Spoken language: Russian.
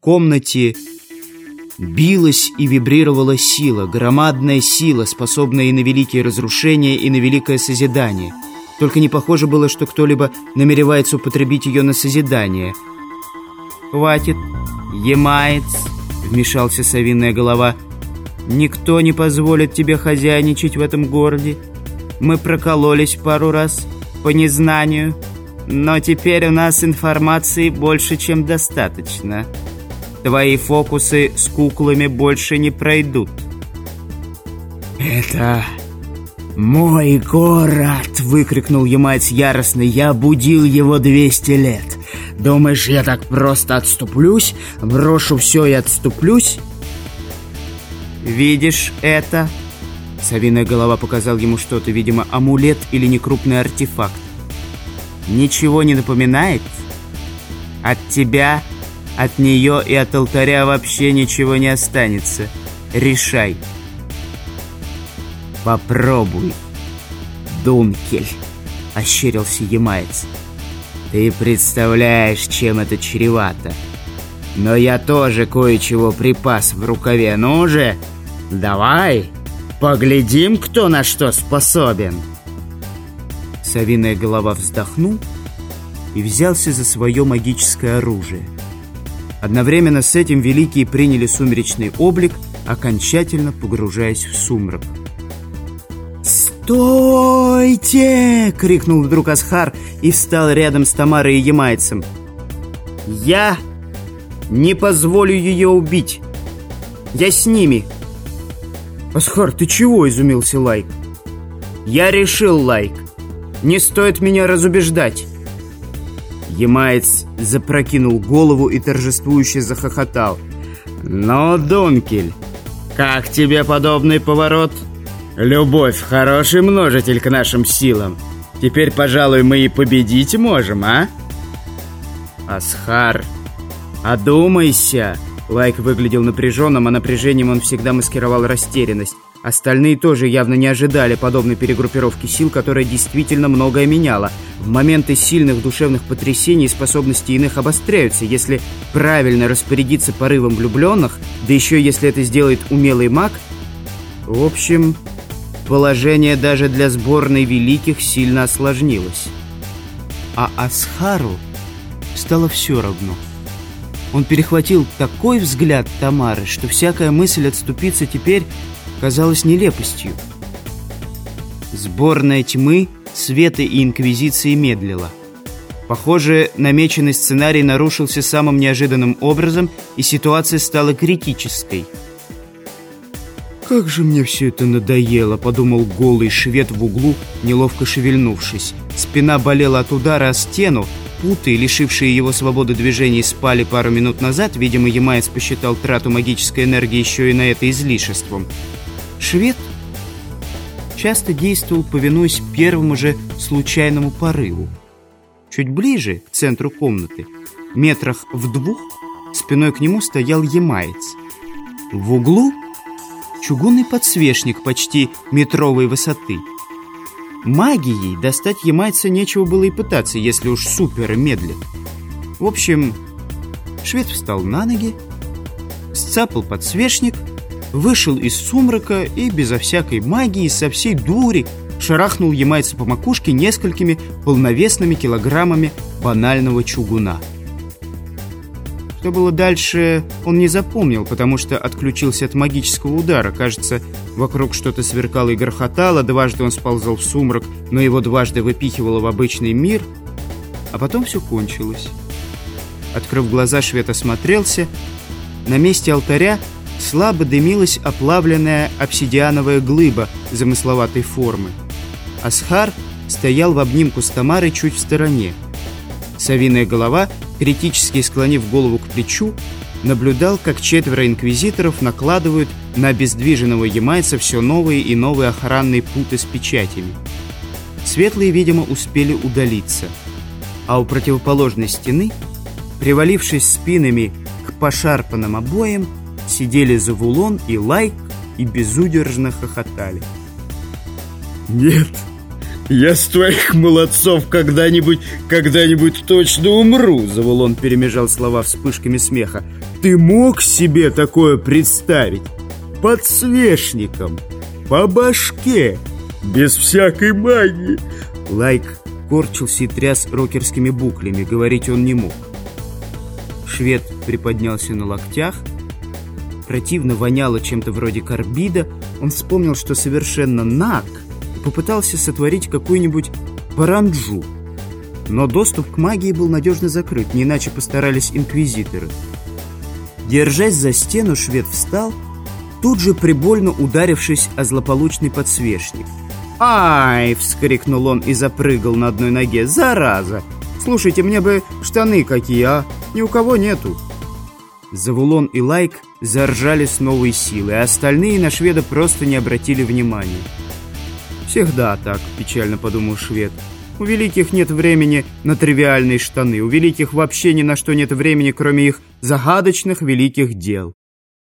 Комнате билась и вибрировала сила, громадная сила, способная и на великие разрушения, и на великое созидание. Только не похоже было, что кто-либо намеревается употребить ее на созидание. «Хватит, емаец!» — вмешался совиная голова. «Никто не позволит тебе хозяйничать в этом городе. Мы прокололись пару раз по незнанию, но теперь у нас информации больше, чем достаточно». Твои фокусы с куклами больше не пройдут. «Это мой город!» — выкрикнул Ямайц яростно. «Я будил его 200 лет. Думаешь, я так просто отступлюсь? Брошу все и отступлюсь?» «Видишь это?» Совиная голова показал ему что-то, видимо, амулет или некрупный артефакт. «Ничего не напоминает? От тебя от нее и от алтаря вообще ничего не останется. Решай. Попробуй, Дункель, ощерился Ямаец. Ты представляешь, чем это чревато. Но я тоже кое-чего припас в рукаве. Ну же, давай, поглядим, кто на что способен. Совиная голова вздохнул и взялся за свое магическое оружие. Одновременно с этим великие приняли сумеречный облик, окончательно погружаясь в сумрак. «Стойте!» — крикнул вдруг Асхар и встал рядом с Тамарой и Ямайцем. «Я не позволю ее убить! Я с ними!» «Асхар, ты чего?» — изумился Лайк. «Я решил, Лайк. Не стоит меня разубеждать. Ямаец запрокинул голову и торжествующе захохотал. «Ну, Дункель, как тебе подобный поворот? Любовь — хороший множитель к нашим силам. Теперь, пожалуй, мы и победить можем, а?» «Асхар, одумайся!» Лайк выглядел напряженным, а напряжением он всегда маскировал растерянность. Остальные тоже явно не ожидали подобной перегруппировки сил, которая действительно многое меняла. В моменты сильных душевных потрясений способности иных обостряются, если правильно распорядиться порывом влюбленных, да еще если это сделает умелый маг. В общем, положение даже для сборной великих сильно осложнилось. А Асхару стало все равно. Он перехватил такой взгляд Тамары, что всякая мысль отступиться теперь казалось нелепостью. Сборная тьмы, света и инквизиции медлила. Похоже, намеченный сценарий нарушился самым неожиданным образом, и ситуация стала критической. «Как же мне все это надоело», — подумал голый швед в углу, неловко шевельнувшись. Спина болела от удара о стену, путы, лишившие его свободы движений, спали пару минут назад. Видимо, Ямаец посчитал трату магической энергии еще и на это излишеством. Швед часто действовал, повинуясь первому же случайному порыву. Чуть ближе, к центру комнаты, метрах в двух, спиной к нему стоял ямаец. В углу чугунный подсвечник почти метровой высоты. Магией достать ямайца нечего было и пытаться, если уж супер медлит. В общем, швед встал на ноги, сцапал подсвечник — вышел из сумрака и безо всякой магии со всей дури шарахнул ямайца по макушке несколькими полновесными килограммами банального чугуна. Что было дальше, он не запомнил, потому что отключился от магического удара. Кажется, вокруг что-то сверкало и грохотало, дважды он сползал в сумрак, но его дважды выпихивало в обычный мир, а потом все кончилось. Открыв глаза, швед осмотрелся. На месте алтаря слабо дымилась оплавленная обсидиановая глыба замысловатой формы. Асхар стоял в обнимку с Тамарой чуть в стороне. Совиная голова, критически склонив голову к плечу, наблюдал, как четверо инквизиторов накладывают на обездвиженного ямайца все новые и новые охранные путы с печатями. Светлые, видимо, успели удалиться. А у противоположной стены, привалившись спинами к пошарпанным обоям, сидели Завулон и Лайк и безудержно хохотали. «Нет, Я с твоих молодцов когда-нибудь, когда-нибудь точно умру!» Завулон перемежал слова вспышками смеха. «Ты мог себе такое представить? Подсвечником, по башке, без всякой магии!» Лайк корчился и тряс рокерскими буклями, говорить он не мог. Швед приподнялся на локтях, противно воняло чем-то вроде карбида, он вспомнил, что совершенно наг, и попытался сотворить какую-нибудь паранджу. Но доступ к магии был надежно закрыт, не иначе постарались инквизиторы. Держась за стену, швед встал, тут же прибольно ударившись о злополучный подсвечник. «Ай!» — вскрикнул он и запрыгал на одной ноге. «Зараза! Слушайте, мне бы штаны какие, а? Ни у кого нету!» Завулон и Лайк заржали с новой силой, а остальные на шведа просто не обратили внимания. «Всегда так», — печально подумал швед. «У великих нет времени на тривиальные штаны, у великих вообще ни на что нет времени, кроме их загадочных великих дел».